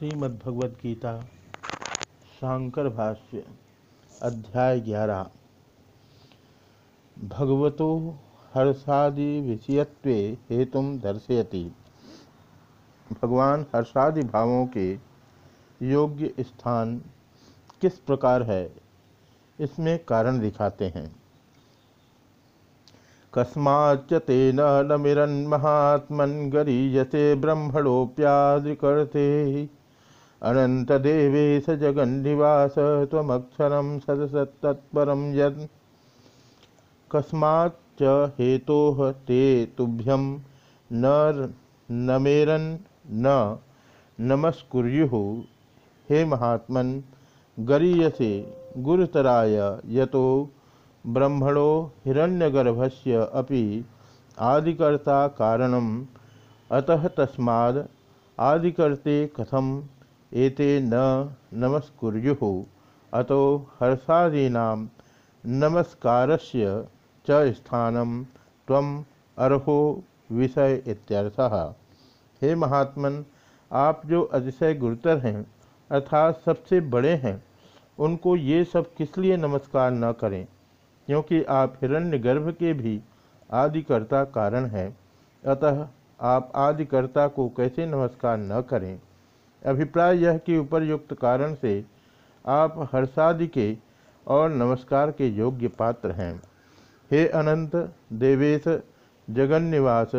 श्रीमद्भगवद गीता शांकर भाष्य अध्याय ग्यारह। भगवतो हर्षादि विषयत्व हेतु दर्शयति। भगवान हर्षादि भावों के योग्य स्थान किस प्रकार है, इसमें कारण दिखाते हैं। कस्माच्च तेन नमिरन्महात्मन् गरीयसे ब्रह्मणोऽप्यादिकर्ते अनन्तदेवेश जगन्निवास त्वमक्षरं सदसत्तत्परं यत् कस्माच्च हेतोः ते तुभ्यं न नमेरन् न नमस्कुर्युः। हे महात्मन्, गरीयसे गुरुतराय यतो ब्रह्मणो हिरण्यगर्भस्य अपि आदिकर्ता कारणम। अतः तस्माद् आदिकर्ते कथम एते न नमस्कुर्युः। अतो हर्षादीना नमस्कार च स्थानम त्वम अर्हो विषय इत्यर्थः। हे महात्मन, आप जो अतिशय गुरुतर हैं, अर्थात सबसे बड़े हैं, उनको ये सब किस लिए नमस्कार न करें? क्योंकि आप हिरण्य गर्भ के भी आदिकर्ता कारण हैं, अतः आप आदिकर्ता को कैसे नमस्कार न करें? अभिप्राय यह कि उपरयुक्त कारण से आप हर्षादि के और नमस्कार के योग्य पात्र हैं। हे अनंत, देवेश, जगन्निवास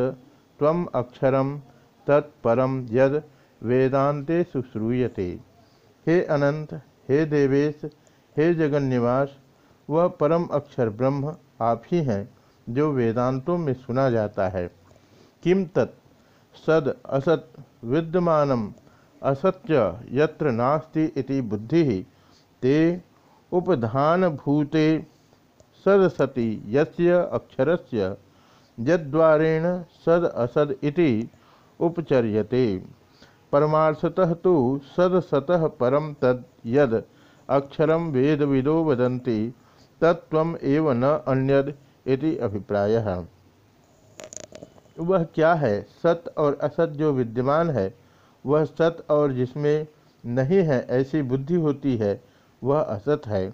तम अक्षरम तत्परम यद वेदांते सुश्रूयते। हे अनंत, हे देवेश, हे जगन्निवास, वह परम अक्षर ब्रह्म आप ही हैं जो वेदांतों में सुना जाता है। किम तत्? सद असत विद्यमान असत्य यत्र नास्ति इति बुद्धि, ते उपधान भूते सदसति यस्य अक्षरस्य, यद्वारेण सद असद इति उपचर्यते। परमार्थतः तो सदसतः परम तद यद अक्षरम वेद विदो वदन्ति तत्व एव न अन्यद इति अभिप्राय। वह क्या है? सत और असत जो विद्यमान है वह सत और जिसमें नहीं है ऐसी बुद्धि होती है, वह असत है।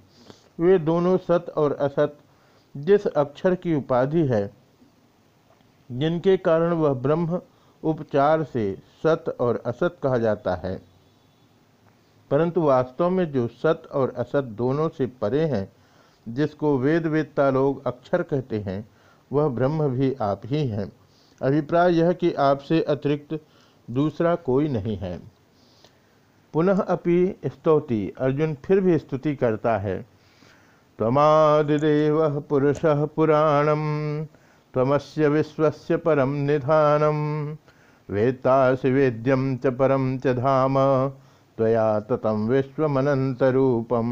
वे दोनों सत और असत, जिस अक्षर की उपाधि है, जिनके कारण वह ब्रह्म उपचार से सत और असत कहा जाता है। परंतु वास्तव में जो सत और असत दोनों से परे हैं, जिसको वेद वेदता लोग अक्षर कहते हैं, वह ब्रह्म भी आप ही हैं। अभिप्राय यह कि आपसे अतिरिक्त दूसरा कोई नहीं है। पुनः अपि स्तौति, अर्जुन फिर भी स्तुति करता है। तमादिदेव पुरुष पुराणम तमस्य विश्वस्य परम निधानम, वेत्तासि वेद्यम च परम च धाम, त्वया ततम विश्वमनंतरूपम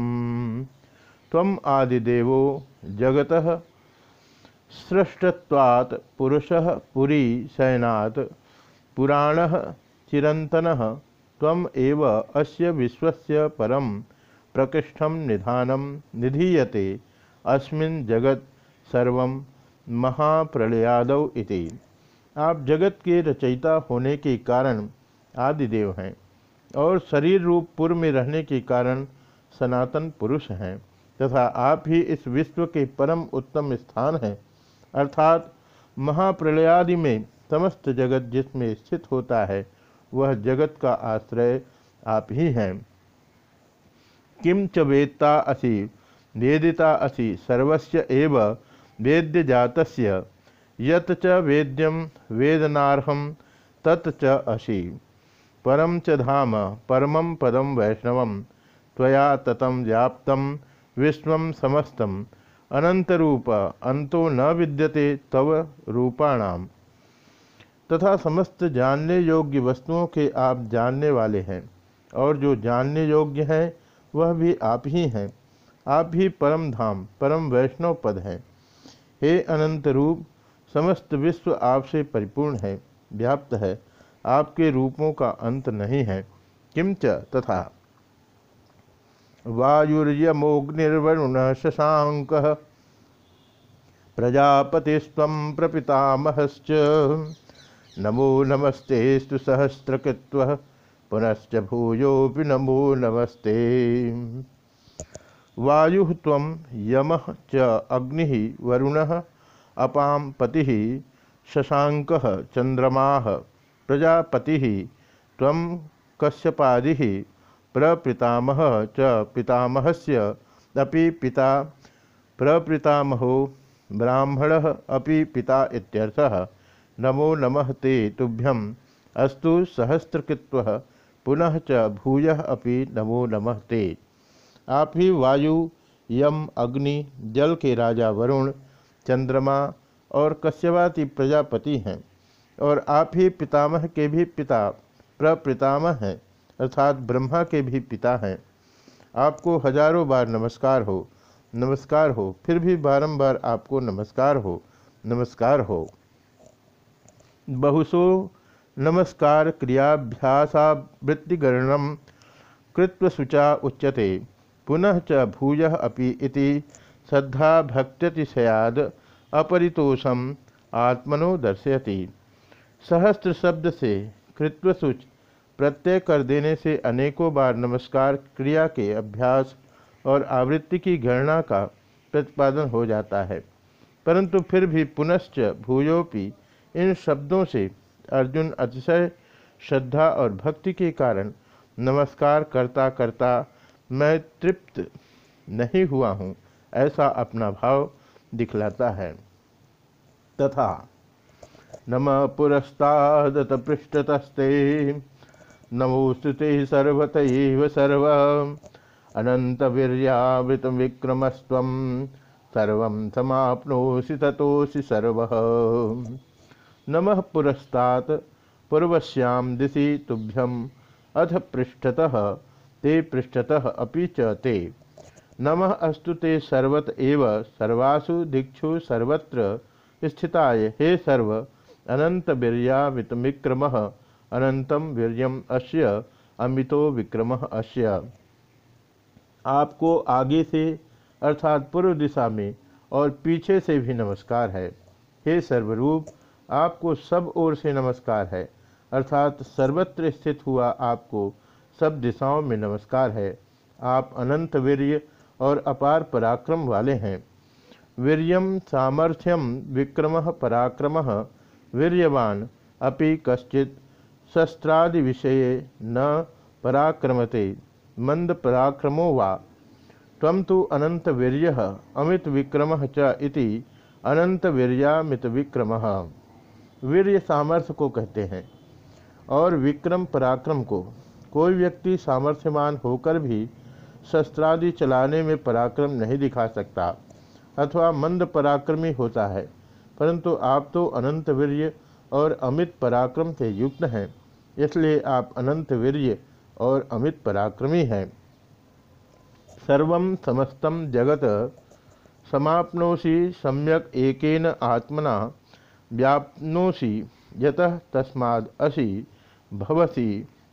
तम आदिदेवो जगत सृष्टवात् पुरुष पुरी शयनात् पुराण चिरंतन तम एव अस्य विश्वस्य परम प्रकृष्ठम निधानम निधीयते। अस्मिन् जगत सर्व महाप्रलयादौ इति। आप जगत के रचयिता होने के कारण आदिदेव हैं और शरीर रूप पूर्व में रहने के कारण सनातन पुरुष हैं तथा आप ही इस विश्व के परम उत्तम स्थान हैं। अर्थात महाप्रलयादि में समस्त जगत जिसमें स्थित होता है, वह जगत का आश्रय आप ही हैं। किम च वेत्ता असि, वेदिता असि सर्वस्य एव वेद्य जातस्य यत च वेद्यम वेदनार्हम तत् असि। परम च धाम, परमं पदम वैष्णव, त्वया ततम व्याप्तम विश्व समस्तम अनंतरूप अंतो न विद्यते तव रूपाणाम। तथा समस्त जानने योग्य वस्तुओं के आप जानने वाले हैं। और जो जानने योग्य हैं, वह भी आप ही हैं। आप ही परम धाम, परम वैष्णव पद हैं। हे अनंत रूप, समस्त विश्व आपसे परिपूर्ण है, व्याप्त है। आपके रूपों का अंत नहीं है। किंच तथा? वायुर्यमोग्निर्वरुण शशाक प्रजापतिस्व प्रपितामहश्च। नमो नमस्ते सहस्रकृत्व पुनश्च भूयोपि नमो नमस्ते। वायु तम यम च अग्नि वरुण अपाम पति शशाक चंद्रमा प्रजापति तम कश्यपादि, प्रपितामह च पितामहस्य अपि पिता, प्रपितामहो ब्राह्मण अपि पिता इत्यर्थः। नमो नमः ते तुभ्यम। अस्तु सहस्रकृत्व पुनः च भूय अपि नमो नमः ते। आप ही वायु, यम, अग्नि, जल के राजा वरुण, चंद्रमा और कश्यवाती प्रजापति हैं। और आप ही पितामह के भी पिता प्रपितामह हैं, अर्थात ब्रह्मा के भी पिता हैं। आपको हज़ारों बार नमस्कार हो। नमस्कार हो। फिर भी बारंबार आपको नमस्कार हो। नमस्कार हो। बहुसो नमस्कार क्रियाभ्यासावृत्तिगणनम कृत्वशुचा उच्यते। पुनः च भूय अपि इति श्रद्धा भक्त्यतिशयाद अपरितोषम आत्मनो दर्शयति। सहस्त्र शब्द से कृत्वसुच प्रत्यय कर देने से अनेकों बार नमस्कार क्रिया के अभ्यास और आवृत्ति की गणना का प्रतिपादन हो जाता है। परंतु फिर भी पुनश्च भूयोपि इन शब्दों से अर्जुन अतिशय श्रद्धा और भक्ति के कारण नमस्कार करता करता मैं तृप्त नहीं हुआ हूँ, ऐसा अपना भाव दिखलाता है। तथा नम पुरस्तादत पृष्ठतस्ते नमोस्तुते सर्वत सर्व अनंत वीरियावृत विक्रमस्व सर्व समाप्नोषि ततोषि सर्व। नमः पुरस्तात् पूर्वश्याम दिशि तुभ्यम। अथ पृष्ठतः, ते पृष्ठतः अपि च नमः अस्तु ते सर्वत एव, सर्वासु दिक्षु सर्वत्र स्थिताय। हे सर्व अनंत वीरियामित विक्रम अनंतम वीर्यम अश्य अमितो विक्रम अश्य आपको आगे से, अर्थात पूर्व दिशा में और पीछे से भी नमस्कार है। हे सर्वरूप आपको सब ओर से नमस्कार है। अर्थात सर्वत्र स्थित हुआ आपको सब दिशाओं में नमस्कार है। आप अनंत वीर्य और अपार पराक्रम वाले हैं। वीरियम सामर्थ्यम विक्रम पराक्रम। वीर्यवान, अपि कश्चित शस्त्रादि विषय न पराक्रमते, मंद पराक्रमो वा। तम तो अनंत वीर्य, अमित विक्रम च इति अनंत वीर्यामित विक्रम। वीर्य सामर्थ्य को कहते हैं और विक्रम पराक्रम को। कोई व्यक्ति सामर्थ्यमान होकर भी शस्त्रादि चलाने में पराक्रम नहीं दिखा सकता अथवा मंद पराक्रमी होता है, परंतु आप तो अनंत वीर्य और अमित पराक्रम से युक्त हैं, इसलिए आप अनंत वीर्य और अमित पराक्रमी हैं। सर्व समस्तम जगत, समाप्नोषि सम्यक एकेन आत्मना व्याप्नोषि यत तस्माद् असि भवसि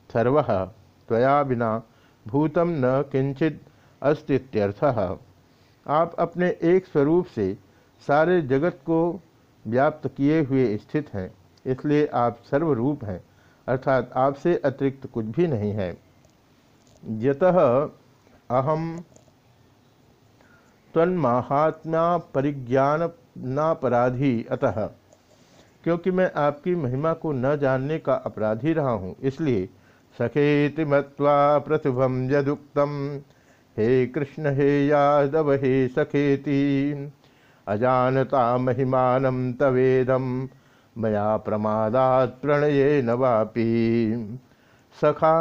सर्व त्वया बिना भूतम न किंचित अस्तित्यर्थः। आप अपने एक स्वरूप से सारे जगत को व्याप्त किए हुए स्थित हैं, इसलिए आप सर्वरूप हैं, अर्थात आपसे अतिरिक्त कुछ भी नहीं है। यतः अहम तन्माहात्म्या परिज्ञान नापराधी अतः। क्योंकि मैं आपकी महिमा को न जानने का अपराधी रहा हूँ, इसलिए सखेति मत्वा प्रतिभम यदुक्तम हे कृष्ण, हे यादव, हे सखेति, अजानता महिमान तवेदम मया प्रमादात प्रणये नवापी सखा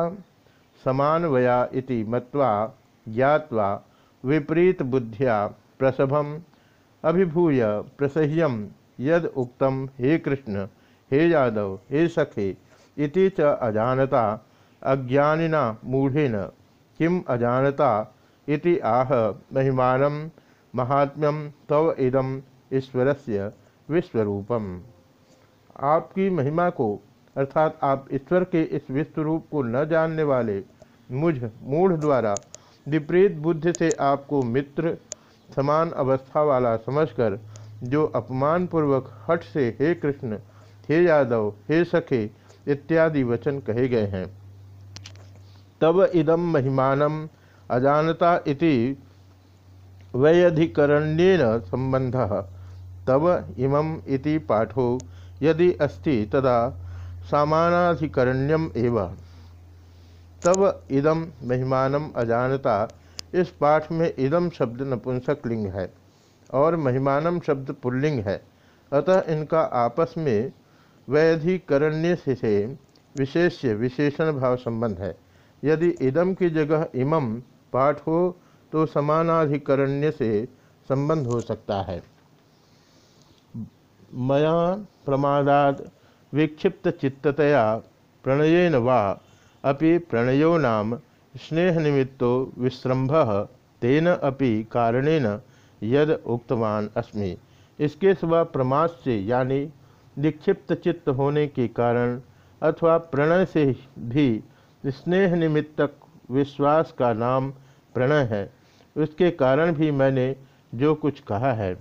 समानवया इति मत्वा ज्ञावा विपरीत बुद्धिया प्रसभम अभिभूय प्रसह्यम यद उक्तम, हे कृष्ण, हे यादव, हे सखे, इति च अजानता, अज्ञानिना मूढ़ेन, किम अजानता, इति आह, महिमान महात्म्यम तव इदम ईश्वर से विश्वरूपम। आपकी महिमा को, अर्थात आप ईश्वर के इस विश्वरूप को न जानने वाले मुझ, मूढ़ द्वारा विपरीत बुद्धि से आपको मित्र, समान अवस्था वाला समझकर जो अपमान पूर्वक हठ से हे कृष्ण, हे यादव, हे सखे इत्यादि वचन कहे गए हैं। तब इदम महिमानम अजानता इति वैयधिकरण्येन संबंध तब इमम इति पाठो यदि अस्ति तदा सामानाधिकरण्यम एव। तब इदम महिमानम अजानता, इस पाठ में इदम शब्द नपुंसक लिंग है। और महिमानम शब्द पुल्लिंग है। अतः इनका आपस में वैधिकरण्य से विशेष विशेषण भाव संबंध है। यदि इदम की जगह इमम पाठ हो तो समानाधिकरण्य से संबंध हो सकता है। मया प्रमादाद विक्षिप्त चित्ततया प्रणयन वा अपि प्रणयो नाम स्नेह निमित्तो विश्रम्भ, तेन अपि कारणेन यद उक्तवान अस्मि। इसके सिवा प्रमाश से यानी निक्षिप्त चित्त होने के कारण अथवा प्रणय से भी स्नेह निमित्तक विश्वास का नाम प्रणय है। उसके कारण भी मैंने जो कुछ कहा है।